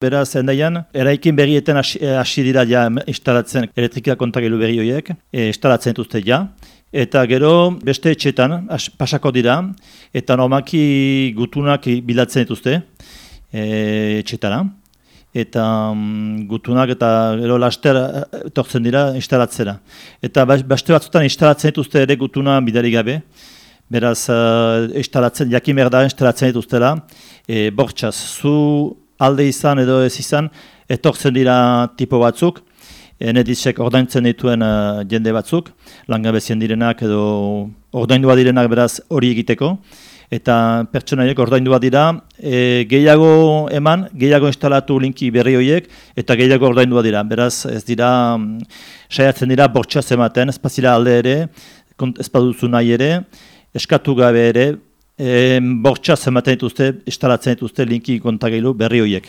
Beraz, endaian, eraikin berrietan hasi dira ja instalatzen elektrika kontagelu berri horiek, e, instalatzen dituzte ja. Eta gero beste etxetan pasako dira, eta normaki gutunak bilatzen dituzte e, etxetara. Eta um, gutunak eta gero laster etortzen dira instalatzera. Eta beste batzutan instalatzen dituzte ere gutuna bidari gabe. Beraz, uh, instalatzen, jakin behar da instalatzen dituztela, e, bortxaz, zu alde izan edo ez izan, etortzen dira tipo batzuk, enedizek ordaintzen dituen uh, jende batzuk, langabezien direnak edo ordaindua direnak beraz hori egiteko, eta pertsonaiek ordaindua dira, e, gehiago eman, gehiago instalatu linki berri horiek, eta gehiago ordaindua dira. Beraz, ez dira, um, saiatzen dira bortxaz ematen, espazila alde ere, ez nahi ere, eskatu gabe ere, e, bortxaz ematen dituzte, instalatzen dituzte linki kontagailu berri horiek.